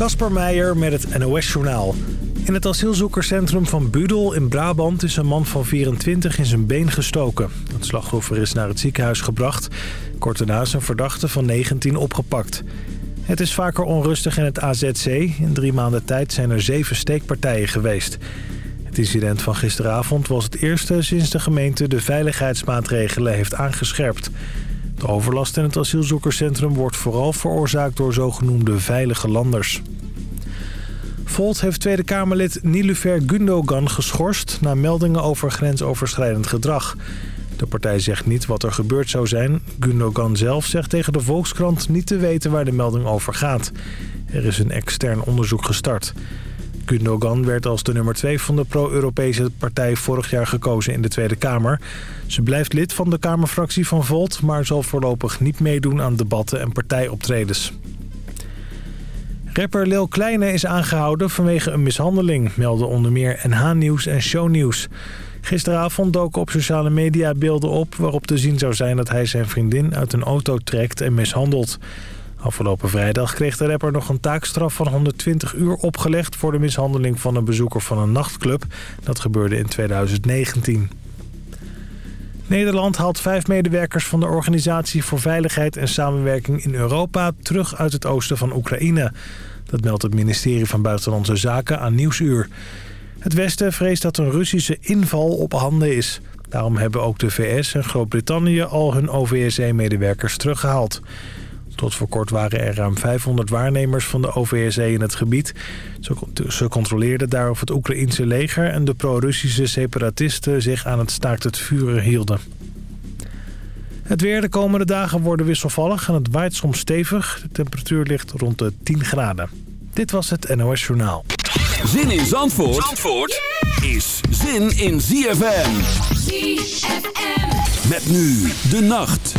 Kasper Meijer met het NOS-journaal. In het asielzoekerscentrum van Budel in Brabant is een man van 24 in zijn been gestoken. Het slachtoffer is naar het ziekenhuis gebracht. Kort daarna is een verdachte van 19 opgepakt. Het is vaker onrustig in het AZC. In drie maanden tijd zijn er zeven steekpartijen geweest. Het incident van gisteravond was het eerste sinds de gemeente de veiligheidsmaatregelen heeft aangescherpt. De overlast in het asielzoekerscentrum wordt vooral veroorzaakt door zogenoemde veilige landers. Volt heeft Tweede Kamerlid Nilufer Gundogan geschorst... na meldingen over grensoverschrijdend gedrag. De partij zegt niet wat er gebeurd zou zijn. Gundogan zelf zegt tegen de Volkskrant niet te weten waar de melding over gaat. Er is een extern onderzoek gestart. Gundogan werd als de nummer 2 van de pro-Europese partij vorig jaar gekozen in de Tweede Kamer. Ze blijft lid van de Kamerfractie van Volt, maar zal voorlopig niet meedoen aan debatten en partijoptredens. Rapper Lil Kleine is aangehouden vanwege een mishandeling, melden onder meer NH Nieuws en Show Nieuws. Gisteravond doken op sociale media beelden op waarop te zien zou zijn dat hij zijn vriendin uit een auto trekt en mishandelt. Afgelopen vrijdag kreeg de rapper nog een taakstraf van 120 uur opgelegd... voor de mishandeling van een bezoeker van een nachtclub. Dat gebeurde in 2019. Nederland haalt vijf medewerkers van de Organisatie voor Veiligheid en Samenwerking in Europa... terug uit het oosten van Oekraïne. Dat meldt het ministerie van Buitenlandse Zaken aan Nieuwsuur. Het Westen vreest dat een Russische inval op handen is. Daarom hebben ook de VS en Groot-Brittannië al hun OVSE-medewerkers teruggehaald. Tot voor kort waren er ruim 500 waarnemers van de OVSE in het gebied. Ze controleerden daar of het Oekraïense leger en de pro-Russische separatisten zich aan het staakt het vuren hielden. Het weer de komende dagen worden wisselvallig en het waait soms stevig. De temperatuur ligt rond de 10 graden. Dit was het NOS Journaal. Zin in Zandvoort, Zandvoort is zin in ZFM. ZFM. Met nu de nacht.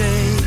day.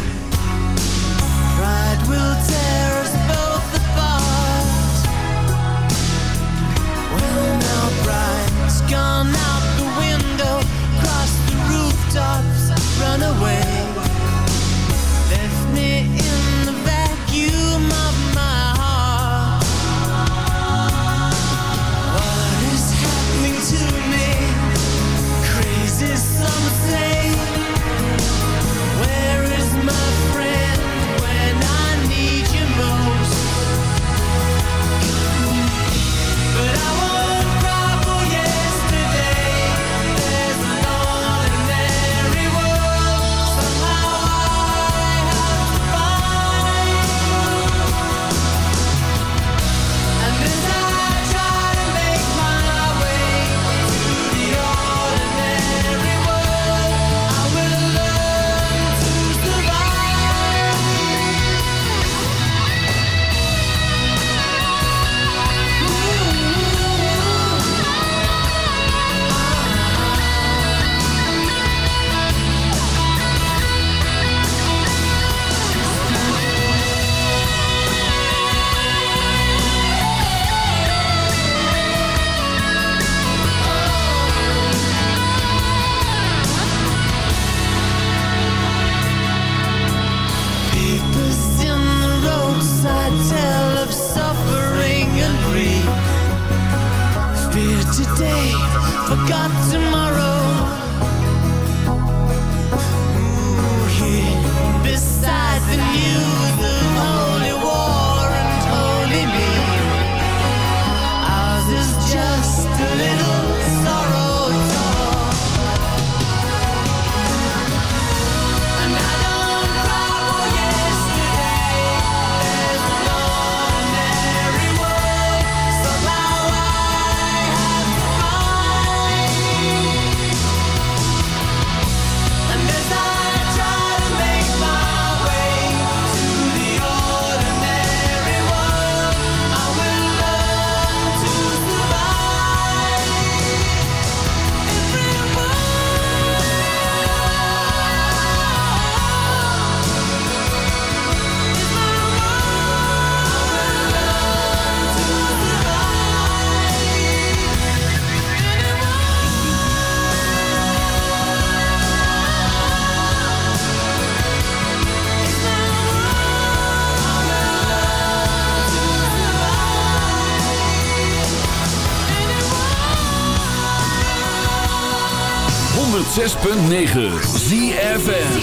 106.9 ZFN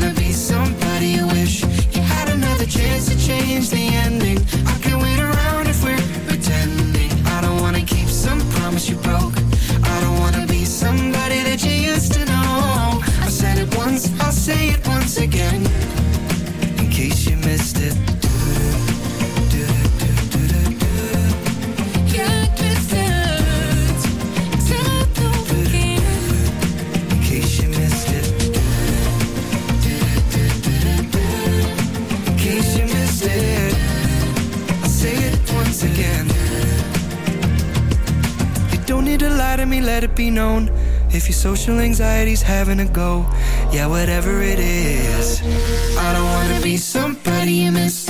Wanna be somebody you wish you had another chance to change the ending. Let it be known. If your social anxiety's having a go, yeah, whatever it is. I don't wanna be somebody you miss.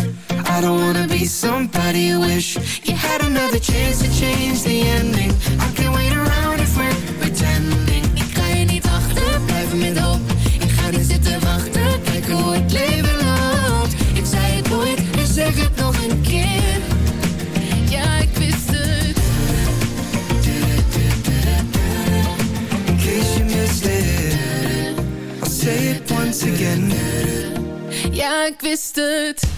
I don't wanna be somebody you wish you had another chance to change the ending. I can't wait around if we're pretending. Ik ga je niet achter, blijven met hoop. Ik ga niet zitten wachten, kijken hoe het leven loopt. Ik zei het nooit en zeg het nog een keer. Ik wist het.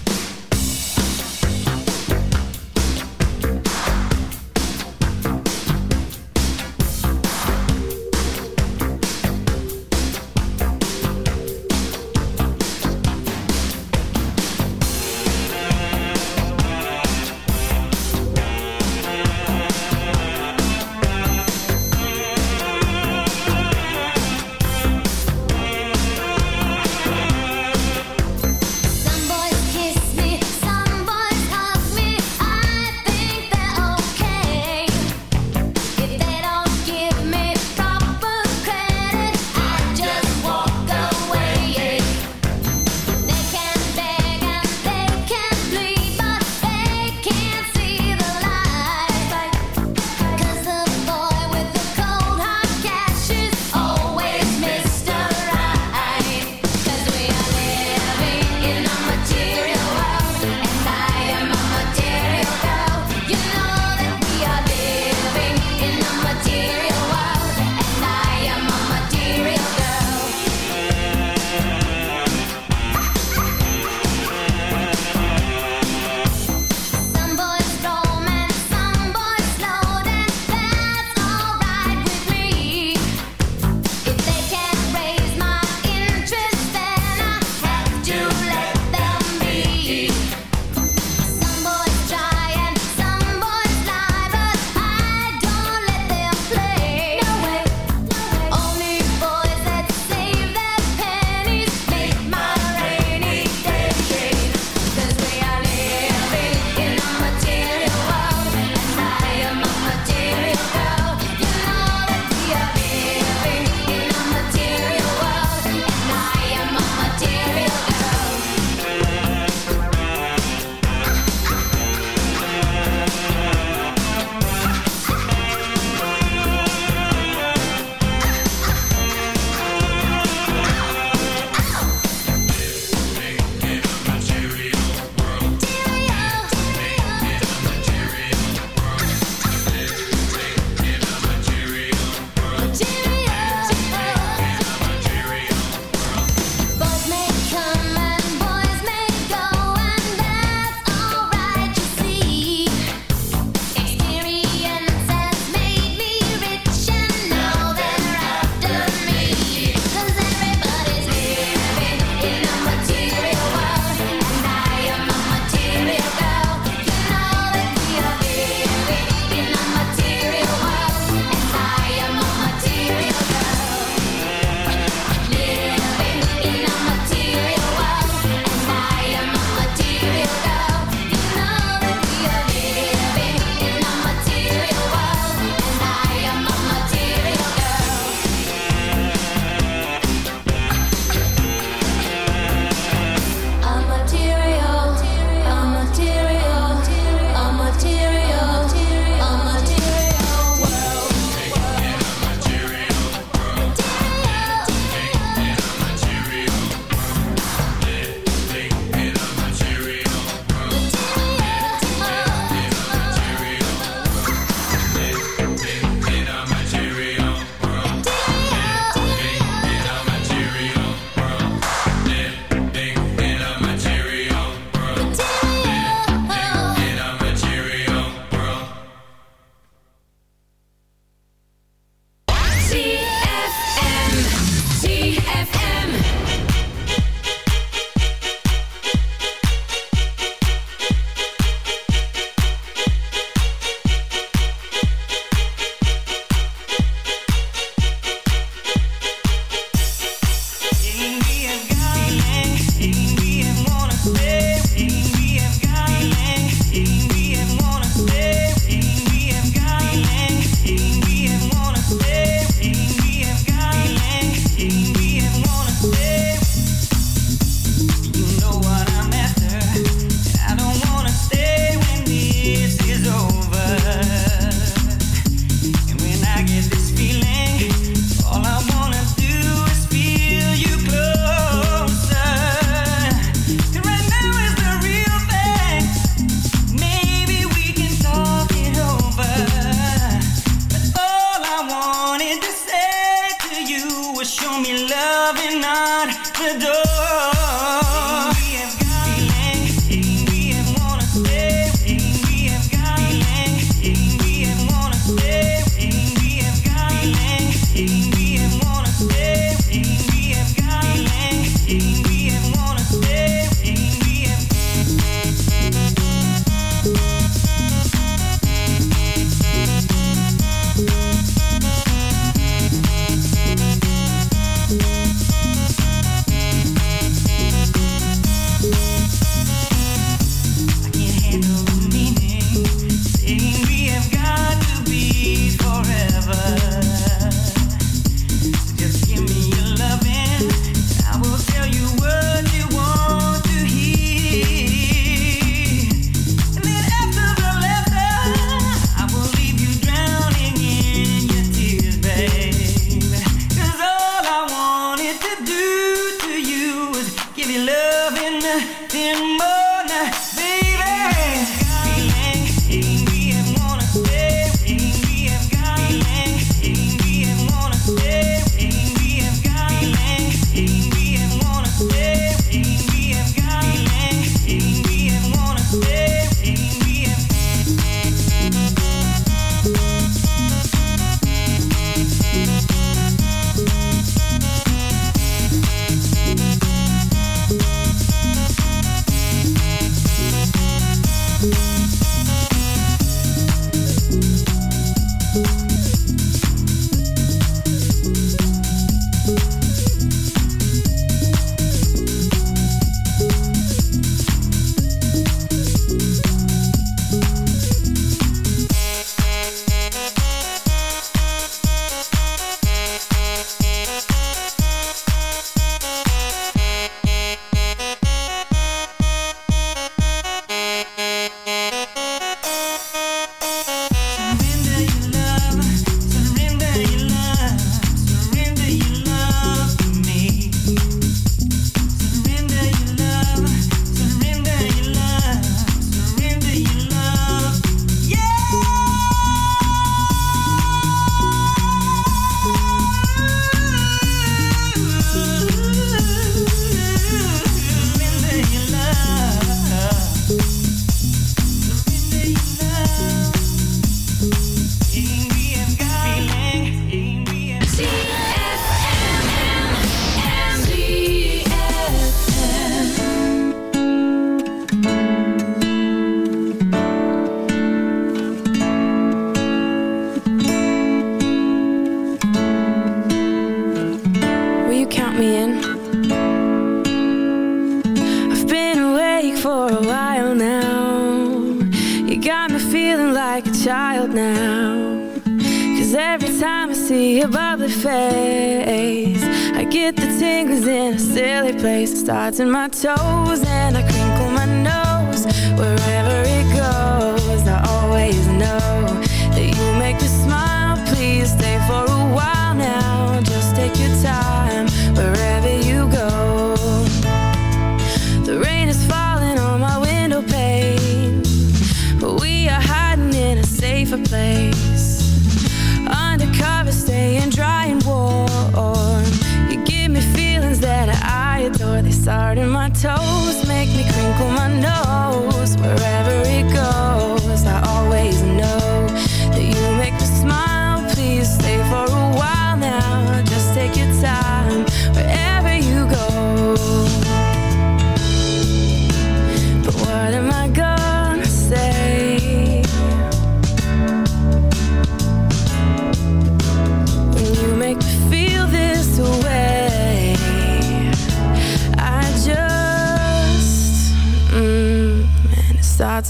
starts in my toes and I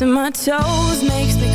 to my toes makes me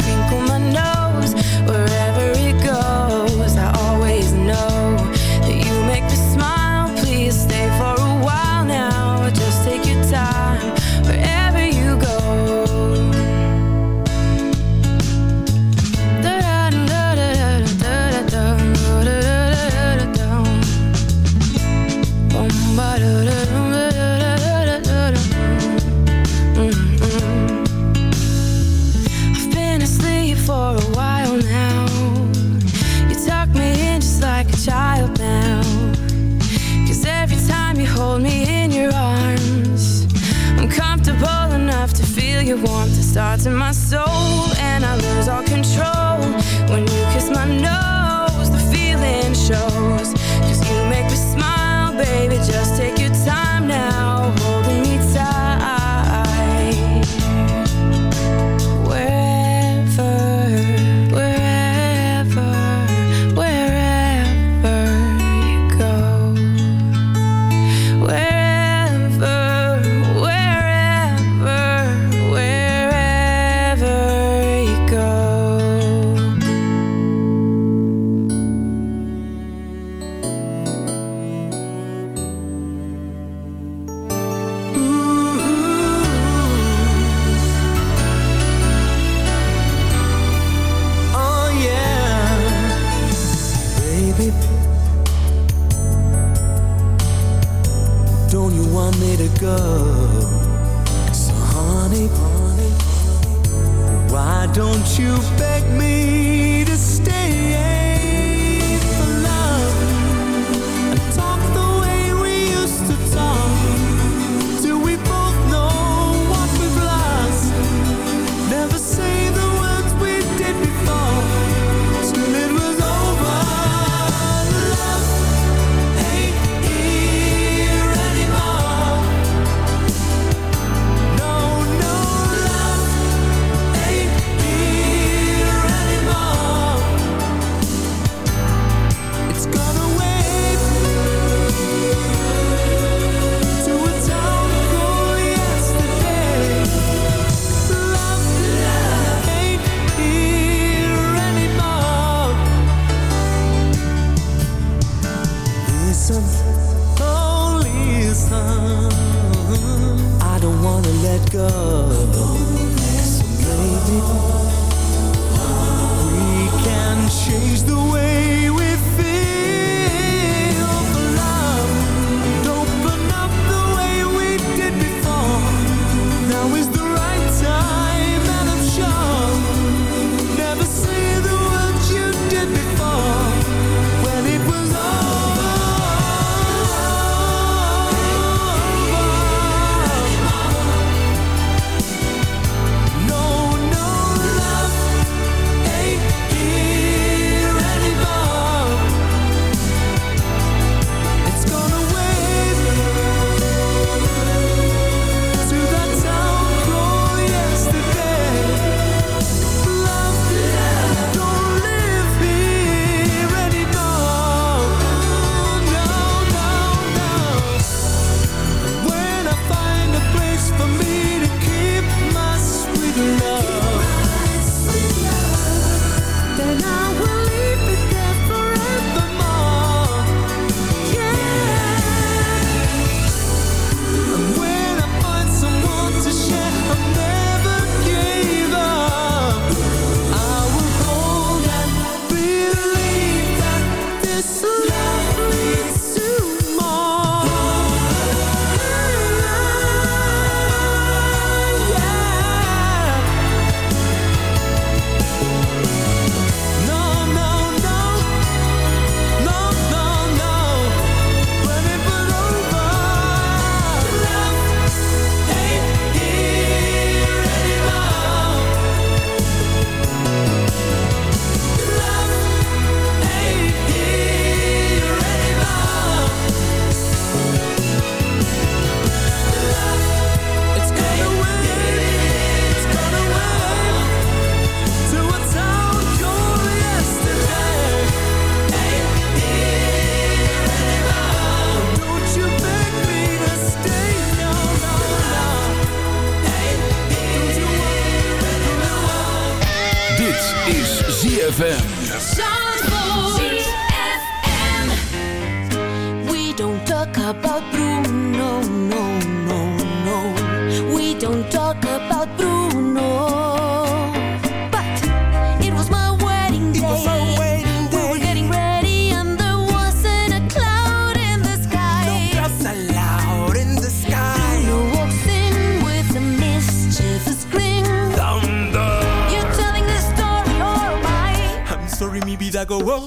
Go, oh.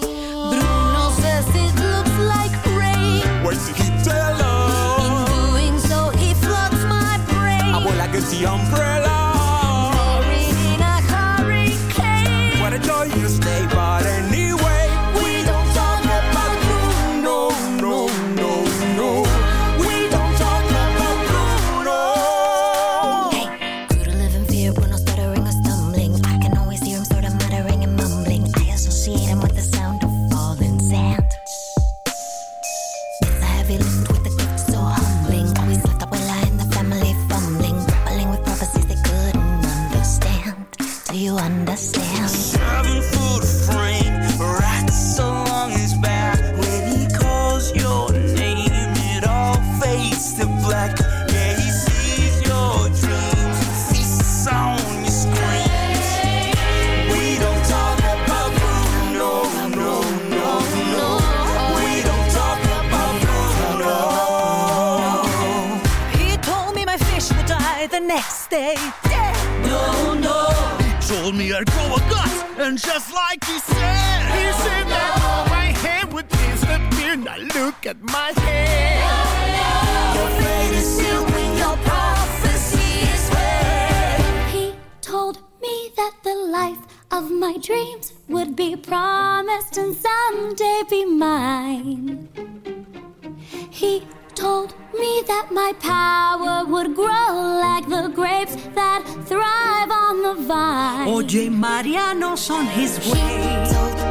Bruno says it looks like rain. What's he tell us? In doing so, he floods my brain. I will like a sea on at my hair. Your fate is sealed when your prophecy is read. He told me that the life of my dreams would be promised and someday be mine. He told me that my power would grow like the grapes that thrive on the vine. Oye, Mariano's on his He way.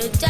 no doubt.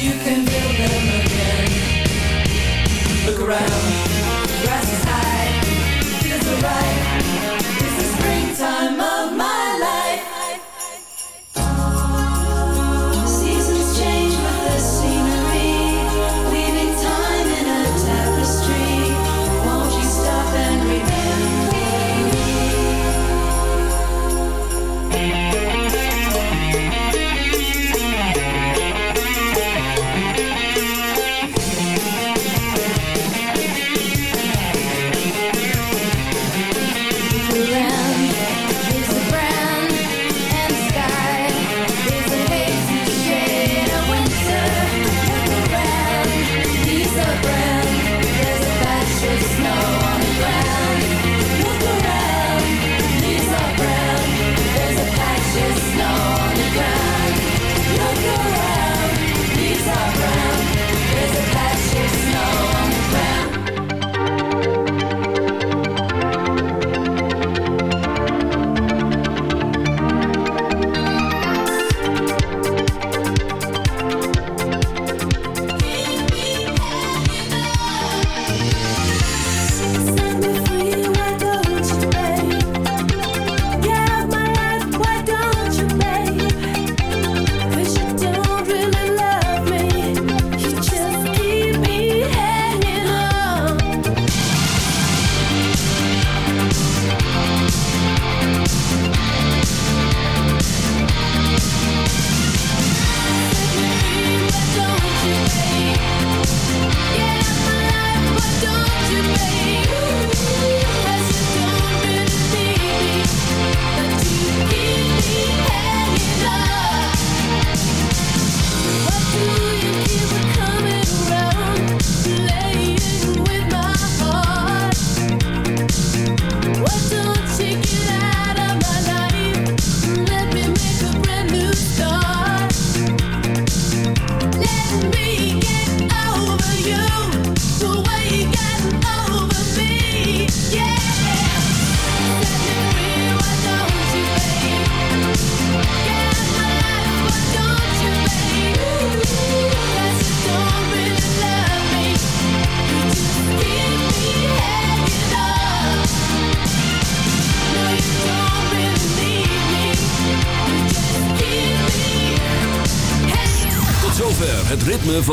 you can feel them again. Look around.